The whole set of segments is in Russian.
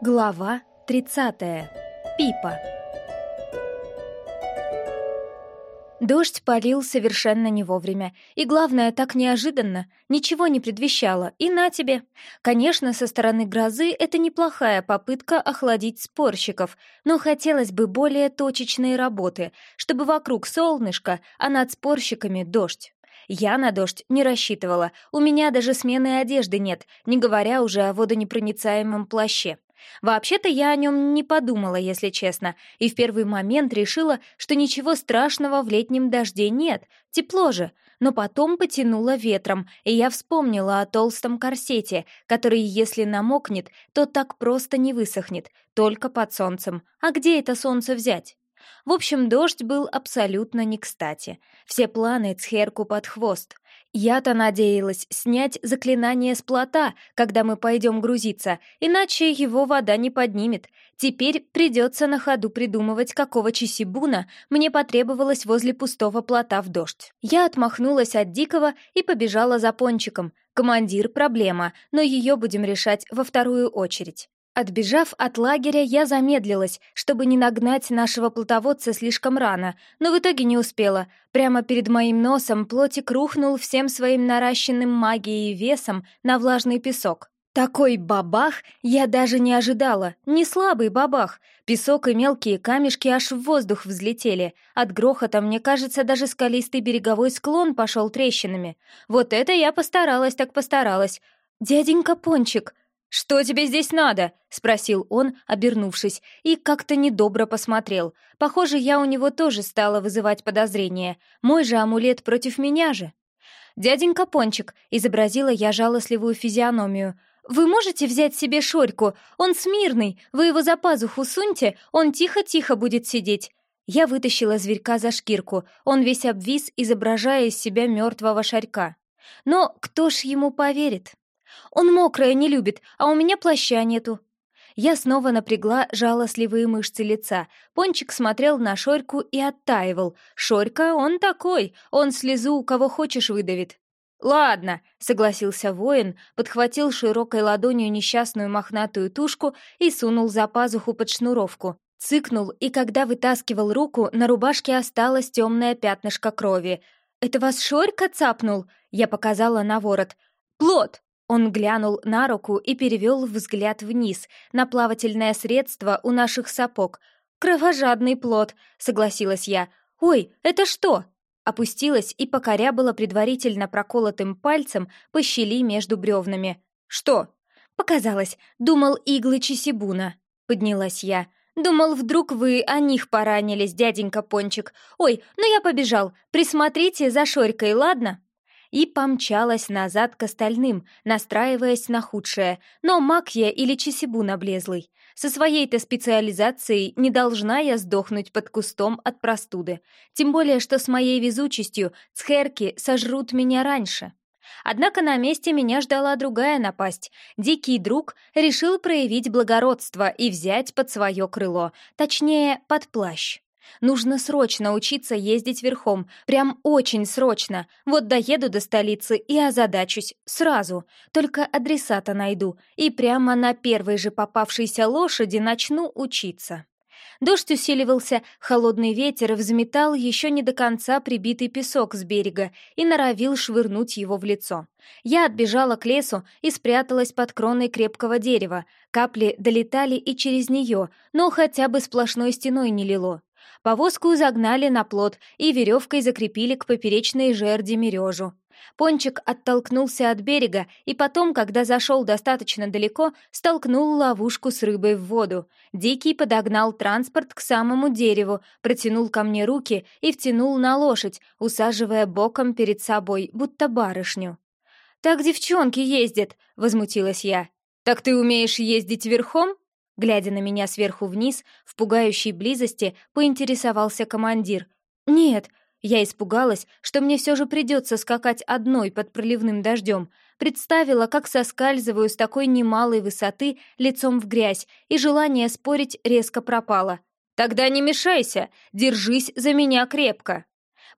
Глава 30. Пипа. Дождь полил совершенно не вовремя, и, главное, так неожиданно, ничего не предвещало, и на тебе. Конечно, со стороны грозы это неплохая попытка охладить спорщиков, но хотелось бы более точечной работы, чтобы вокруг солнышко, а над спорщиками дождь. Я на дождь не рассчитывала, у меня даже смены одежды нет, не говоря уже о водонепроницаемом плаще. Вообще-то я о нем не подумала, если честно, и в первый момент решила, что ничего страшного в летнем дожде нет, тепло же. Но потом потянуло ветром, и я вспомнила о толстом корсете, который, если намокнет, то так просто не высохнет, только под солнцем. А где это солнце взять? В общем, дождь был абсолютно не кстати. Все планы Цхерку под хвост. Я-то надеялась снять заклинание с плота, когда мы пойдем грузиться, иначе его вода не поднимет. Теперь придется на ходу придумывать, какого чесибуна мне потребовалось возле пустого плота в дождь. Я отмахнулась от Дикого и побежала за пончиком. Командир — проблема, но ее будем решать во вторую очередь. Отбежав от лагеря, я замедлилась, чтобы не нагнать нашего плотоводца слишком рано, но в итоге не успела. Прямо перед моим носом плотик рухнул всем своим наращенным магией весом на влажный песок. Такой бабах я даже не ожидала, не слабый бабах. Песок и мелкие камешки аж в воздух взлетели. От грохота, мне кажется, даже скалистый береговой склон пошел трещинами. Вот это я постаралась так постаралась. «Дяденька Пончик!» «Что тебе здесь надо?» — спросил он, обернувшись, и как-то недобро посмотрел. Похоже, я у него тоже стала вызывать подозрения. Мой же амулет против меня же. «Дяденька Пончик», — изобразила я жалостливую физиономию, «вы можете взять себе Шорьку? Он смирный, вы его за пазуху суньте, он тихо-тихо будет сидеть». Я вытащила зверька за шкирку, он весь обвис, изображая из себя мертвого шарька. Но кто ж ему поверит? Он мокрое не любит, а у меня плаща нету». Я снова напрягла жалостливые мышцы лица. Пончик смотрел на Шорьку и оттаивал. «Шорька, он такой, он слезу у кого хочешь выдавит». «Ладно», — согласился воин, подхватил широкой ладонью несчастную мохнатую тушку и сунул за пазуху под шнуровку. Цыкнул, и когда вытаскивал руку, на рубашке осталось темное пятнышко крови. «Это вас Шорька цапнул?» — я показала на ворот. «Плод!» Он глянул на руку и перевел взгляд вниз, на плавательное средство у наших сапог. «Кровожадный плод», — согласилась я. «Ой, это что?» Опустилась и покорябала предварительно проколотым пальцем по щели между бревнами. «Что?» «Показалось. Думал, иглы Чесибуна». Поднялась я. «Думал, вдруг вы о них поранились, дяденька Пончик. Ой, ну я побежал. Присмотрите за Шорькой, ладно?» И помчалась назад к остальным, настраиваясь на худшее, но маг я или чесибун облезлый. Со своей-то специализацией не должна я сдохнуть под кустом от простуды, тем более что с моей везучестью цхерки сожрут меня раньше. Однако на месте меня ждала другая напасть. Дикий друг решил проявить благородство и взять под свое крыло, точнее, под плащ. Нужно срочно учиться ездить верхом, прям очень срочно. Вот доеду до столицы и озадачусь сразу. Только адресата найду и прямо на первой же попавшейся лошади начну учиться. Дождь усиливался, холодный ветер взметал еще не до конца прибитый песок с берега и норовил швырнуть его в лицо. Я отбежала к лесу и спряталась под кроной крепкого дерева. Капли долетали и через нее, но хотя бы сплошной стеной не лило. Повозку загнали на плот и веревкой закрепили к поперечной жерди мережу. Пончик оттолкнулся от берега и потом, когда зашел достаточно далеко, столкнул ловушку с рыбой в воду. Дикий подогнал транспорт к самому дереву, протянул ко мне руки и втянул на лошадь, усаживая боком перед собой, будто барышню. «Так девчонки ездят!» — возмутилась я. «Так ты умеешь ездить верхом?» Глядя на меня сверху вниз, в пугающей близости, поинтересовался командир. «Нет», я испугалась, что мне все же придется скакать одной под проливным дождем. Представила, как соскальзываю с такой немалой высоты лицом в грязь, и желание спорить резко пропало. «Тогда не мешайся, держись за меня крепко».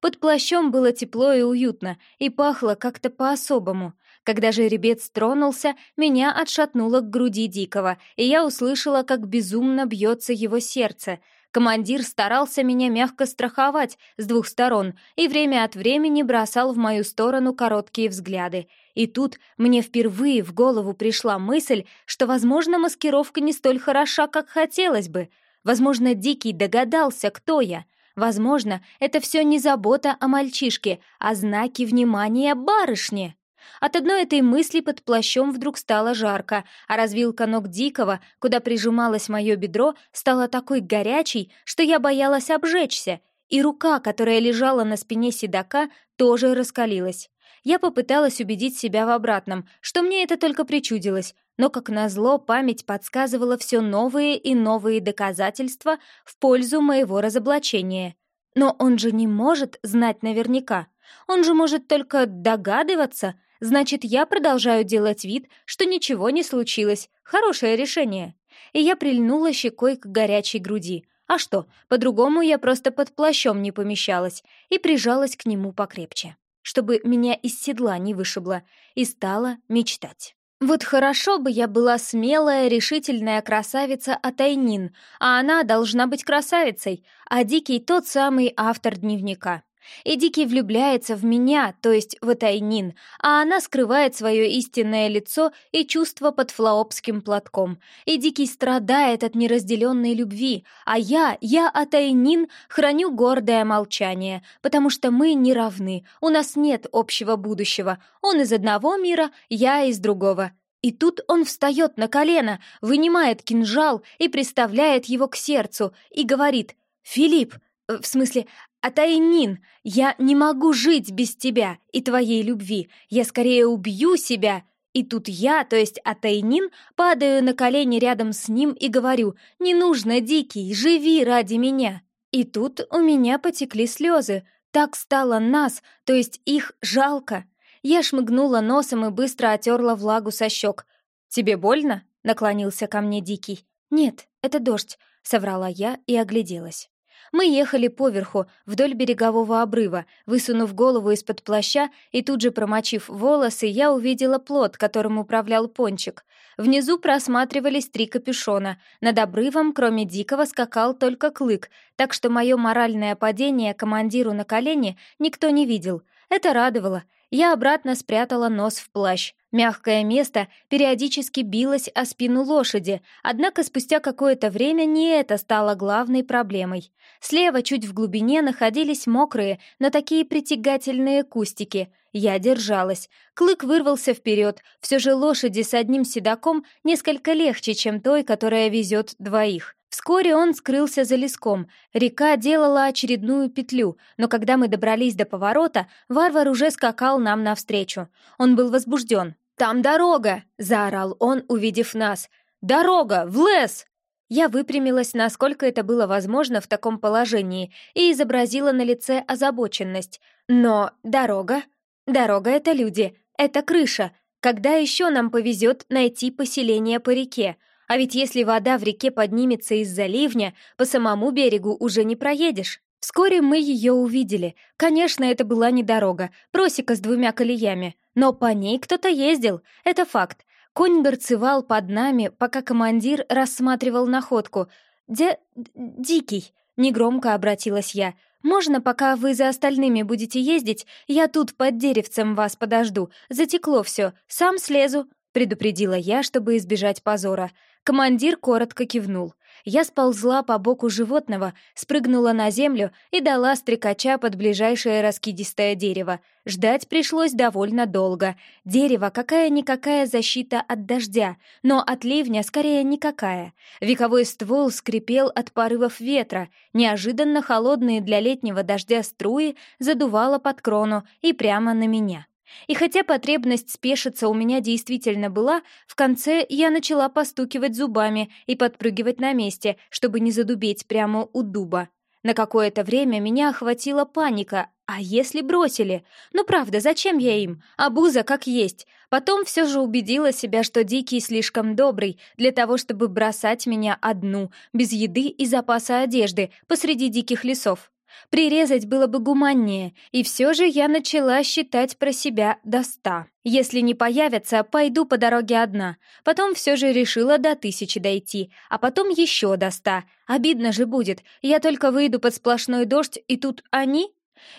Под плащом было тепло и уютно, и пахло как-то по-особому. Когда жеребец тронулся, меня отшатнуло к груди Дикого, и я услышала, как безумно бьется его сердце. Командир старался меня мягко страховать с двух сторон и время от времени бросал в мою сторону короткие взгляды. И тут мне впервые в голову пришла мысль, что, возможно, маскировка не столь хороша, как хотелось бы. Возможно, Дикий догадался, кто я. Возможно, это все не забота о мальчишке, а знаки внимания барышни. От одной этой мысли под плащом вдруг стало жарко, а развилка ног Дикого, куда прижималось мое бедро, стала такой горячей, что я боялась обжечься, и рука, которая лежала на спине седока, тоже раскалилась. Я попыталась убедить себя в обратном, что мне это только причудилось, но, как назло, память подсказывала все новые и новые доказательства в пользу моего разоблачения. Но он же не может знать наверняка. Он же может только догадываться. Значит, я продолжаю делать вид, что ничего не случилось. Хорошее решение. И я прильнула щекой к горячей груди. А что, по-другому я просто под плащом не помещалась и прижалась к нему покрепче чтобы меня из седла не вышибло, и стала мечтать. Вот хорошо бы я была смелая, решительная красавица Атайнин, а она должна быть красавицей, а Дикий тот самый автор дневника. И Дикий влюбляется в меня, то есть в Этайнин, а она скрывает свое истинное лицо и чувство под флаопским платком. И Дикий страдает от неразделенной любви, а я, я Атайнин, храню гордое молчание, потому что мы не равны, у нас нет общего будущего. Он из одного мира, я из другого. И тут он встает на колено, вынимает кинжал и приставляет его к сердцу и говорит «Филипп, э, в смысле, «Атайнин, я не могу жить без тебя и твоей любви. Я скорее убью себя». И тут я, то есть Атайнин, падаю на колени рядом с ним и говорю «Не нужно, Дикий, живи ради меня». И тут у меня потекли слезы. Так стало нас, то есть их, жалко. Я шмыгнула носом и быстро отерла влагу со щек. «Тебе больно?» — наклонился ко мне Дикий. «Нет, это дождь», — соврала я и огляделась. Мы ехали поверху, вдоль берегового обрыва, высунув голову из-под плаща и тут же промочив волосы, я увидела плот, которым управлял пончик. Внизу просматривались три капюшона. Над обрывом, кроме Дикого, скакал только Клык, так что мое моральное падение командиру на колени никто не видел. Это радовало. Я обратно спрятала нос в плащ. Мягкое место периодически билось о спину лошади, однако спустя какое-то время не это стало главной проблемой. Слева, чуть в глубине, находились мокрые, но такие притягательные кустики. Я держалась. Клык вырвался вперед. Все же лошади с одним седаком несколько легче, чем той, которая везет двоих. Вскоре он скрылся за леском. Река делала очередную петлю, но когда мы добрались до поворота, варвар уже скакал нам навстречу. Он был возбужден. «Там дорога!» — заорал он, увидев нас. «Дорога! В лес!» Я выпрямилась, насколько это было возможно в таком положении, и изобразила на лице озабоченность. «Но дорога? Дорога — это люди, это крыша. Когда еще нам повезет найти поселение по реке?» А ведь если вода в реке поднимется из-за ливня, по самому берегу уже не проедешь. Вскоре мы ее увидели. Конечно, это была не дорога, просека с двумя колеями. Но по ней кто-то ездил, это факт. Конь горцевал под нами, пока командир рассматривал находку. «Де... дикий», — негромко обратилась я. «Можно, пока вы за остальными будете ездить, я тут под деревцем вас подожду. Затекло все, сам слезу», — предупредила я, чтобы избежать позора. Командир коротко кивнул. Я сползла по боку животного, спрыгнула на землю и дала стрекача под ближайшее раскидистое дерево. Ждать пришлось довольно долго. Дерево какая-никакая защита от дождя, но от ливня скорее никакая. Вековой ствол скрипел от порывов ветра, неожиданно холодные для летнего дождя струи задувало под крону и прямо на меня. И хотя потребность спешиться у меня действительно была, в конце я начала постукивать зубами и подпрыгивать на месте, чтобы не задубеть прямо у дуба. На какое-то время меня охватила паника. А если бросили? Ну правда, зачем я им? Абуза как есть. Потом все же убедила себя, что Дикий слишком добрый для того, чтобы бросать меня одну, без еды и запаса одежды, посреди диких лесов. Прирезать было бы гуманнее, и все же я начала считать про себя до ста. Если не появятся, пойду по дороге одна. Потом все же решила до тысячи дойти, а потом еще до ста. Обидно же будет, я только выйду под сплошной дождь, и тут они...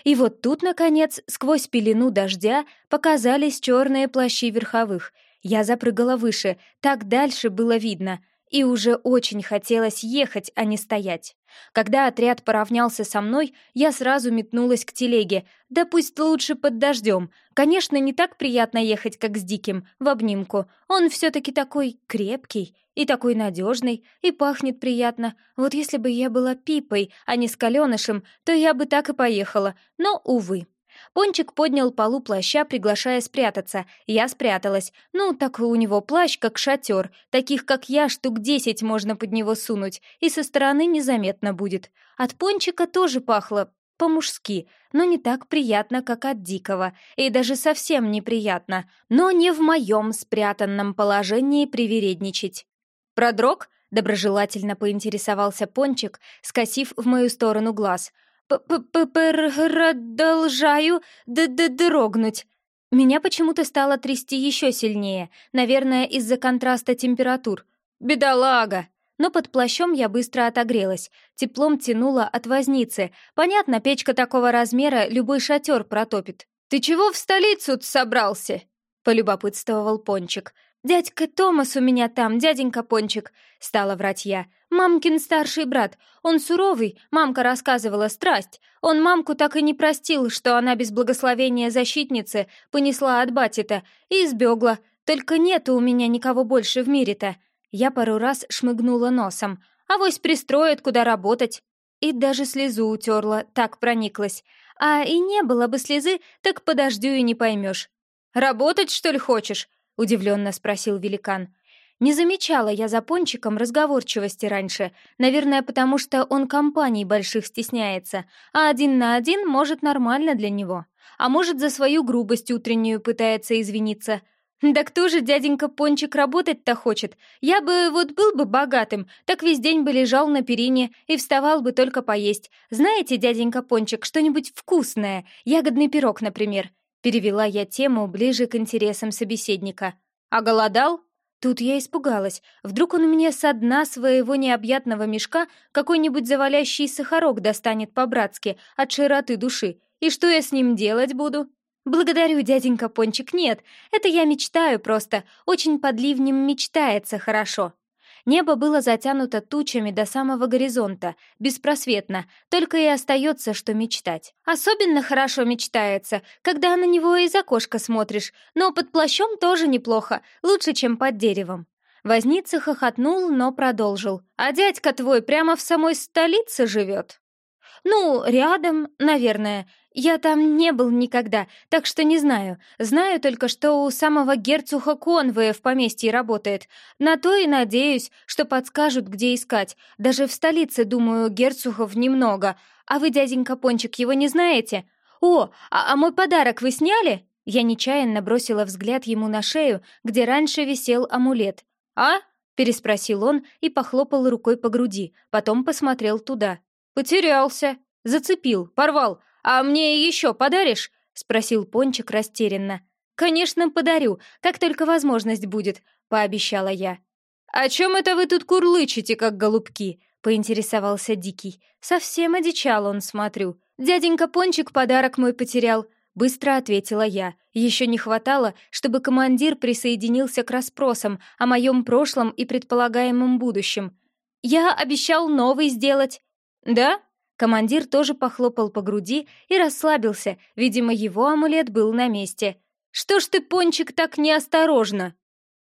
И вот тут, наконец, сквозь пелену дождя показались черные плащи верховых. Я запрыгала выше, так дальше было видно — и уже очень хотелось ехать, а не стоять. Когда отряд поравнялся со мной, я сразу метнулась к телеге. Да пусть лучше под дождем. Конечно, не так приятно ехать, как с Диким, в обнимку. Он все-таки такой крепкий и такой надежный, и пахнет приятно. Вот если бы я была пипой, а не с каленышем, то я бы так и поехала. Но, увы. Пончик поднял полу плаща, приглашая спрятаться. Я спряталась. Ну, так у него плащ, как шатер. Таких, как я, штук десять можно под него сунуть, и со стороны незаметно будет. От пончика тоже пахло по-мужски, но не так приятно, как от дикого, и даже совсем неприятно, но не в моем спрятанном положении привередничать. «Продрог?» — доброжелательно поинтересовался пончик, скосив в мою сторону глаз — «Продолжаю дрогнуть». Меня почему-то стало трясти еще сильнее, наверное, из-за контраста температур. «Бедолага!» Но под плащом я быстро отогрелась. Теплом тянуло от возницы. Понятно, печка такого размера любой шатер протопит. «Ты чего в столицу собрался?» — полюбопытствовал Пончик. «Дядька Томас у меня там, дяденька Пончик», — стала врать я. «Мамкин старший брат. Он суровый, мамка рассказывала, страсть. Он мамку так и не простил, что она без благословения защитницы понесла от батита и избегла. Только нету у меня никого больше в мире-то». Я пару раз шмыгнула носом. «Авось пристроит, куда работать». И даже слезу утерла, так прониклась. А и не было бы слезы, так подождю и не поймешь. «Работать, что ли, хочешь?» — удивленно спросил великан. Не замечала я за пончиком разговорчивости раньше, наверное, потому что он компаний больших стесняется, а один на один может нормально для него. А может, за свою грубость утреннюю пытается извиниться. Да кто же дяденька Пончик работать-то хочет? Я бы вот был бы богатым, так весь день бы лежал на перине и вставал бы только поесть. Знаете, дяденька Пончик, что-нибудь вкусное? Ягодный пирог, например. Перевела я тему ближе к интересам собеседника. «А голодал?» Тут я испугалась. Вдруг он мне со дна своего необъятного мешка какой-нибудь завалящий сахарок достанет по-братски от широты души. И что я с ним делать буду? «Благодарю, дяденька Пончик, нет. Это я мечтаю просто. Очень под ливнем мечтается хорошо». Небо было затянуто тучами до самого горизонта, беспросветно, только и остается, что мечтать. Особенно хорошо мечтается, когда на него из окошка смотришь, но под плащом тоже неплохо, лучше, чем под деревом. Возница хохотнул, но продолжил. «А дядька твой прямо в самой столице живет?» «Ну, рядом, наверное. Я там не был никогда, так что не знаю. Знаю только, что у самого герцуга Конвея в поместье работает. На то и надеюсь, что подскажут, где искать. Даже в столице, думаю, герцугов немного. А вы, дяденька Пончик, его не знаете? О, а, а мой подарок вы сняли?» Я нечаянно бросила взгляд ему на шею, где раньше висел амулет. «А?» — переспросил он и похлопал рукой по груди, потом посмотрел туда. «Потерялся. Зацепил, порвал. А мне еще подаришь?» — спросил Пончик растерянно. «Конечно, подарю, как только возможность будет», — пообещала я. «О чем это вы тут курлычете, как голубки?» — поинтересовался Дикий. «Совсем одичал он, смотрю. Дяденька Пончик подарок мой потерял», — быстро ответила я. Еще не хватало, чтобы командир присоединился к расспросам о моем прошлом и предполагаемом будущем. «Я обещал новый сделать». «Да?» Командир тоже похлопал по груди и расслабился, видимо, его амулет был на месте. «Что ж ты, Пончик, так неосторожно?»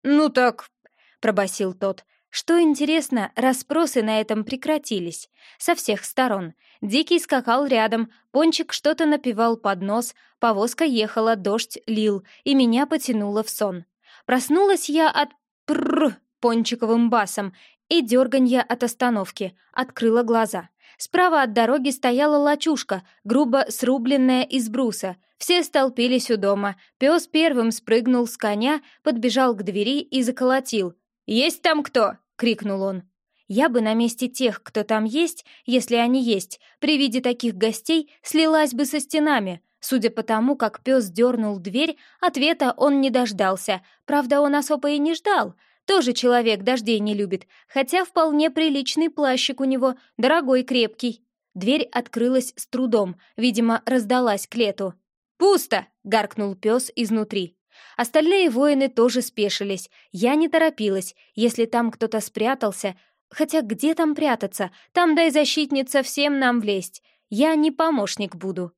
«Ну так...» — пробасил тот. Что интересно, расспросы на этом прекратились. Со всех сторон. Дикий скакал рядом, Пончик что-то напевал под нос, повозка ехала, дождь лил, и меня потянуло в сон. Проснулась я от «прррр» пончиковым басом и дерганья от остановки, открыла глаза. Справа от дороги стояла лачушка, грубо срубленная из бруса. Все столпились у дома. Пес первым спрыгнул с коня, подбежал к двери и заколотил. «Есть там кто?» — крикнул он. Я бы на месте тех, кто там есть, если они есть, при виде таких гостей слилась бы со стенами. Судя по тому, как пес дернул дверь, ответа он не дождался. Правда, он особо и не ждал. Тоже человек дождей не любит, хотя вполне приличный плащик у него, дорогой, крепкий. Дверь открылась с трудом, видимо, раздалась к лету. «Пусто!» — гаркнул пес изнутри. Остальные воины тоже спешились. Я не торопилась. Если там кто-то спрятался... Хотя где там прятаться? Там дай защитница всем нам влезть. Я не помощник буду.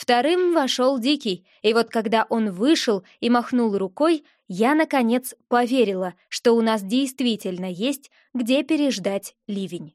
Вторым вошел Дикий, и вот когда он вышел и махнул рукой, я, наконец, поверила, что у нас действительно есть где переждать ливень.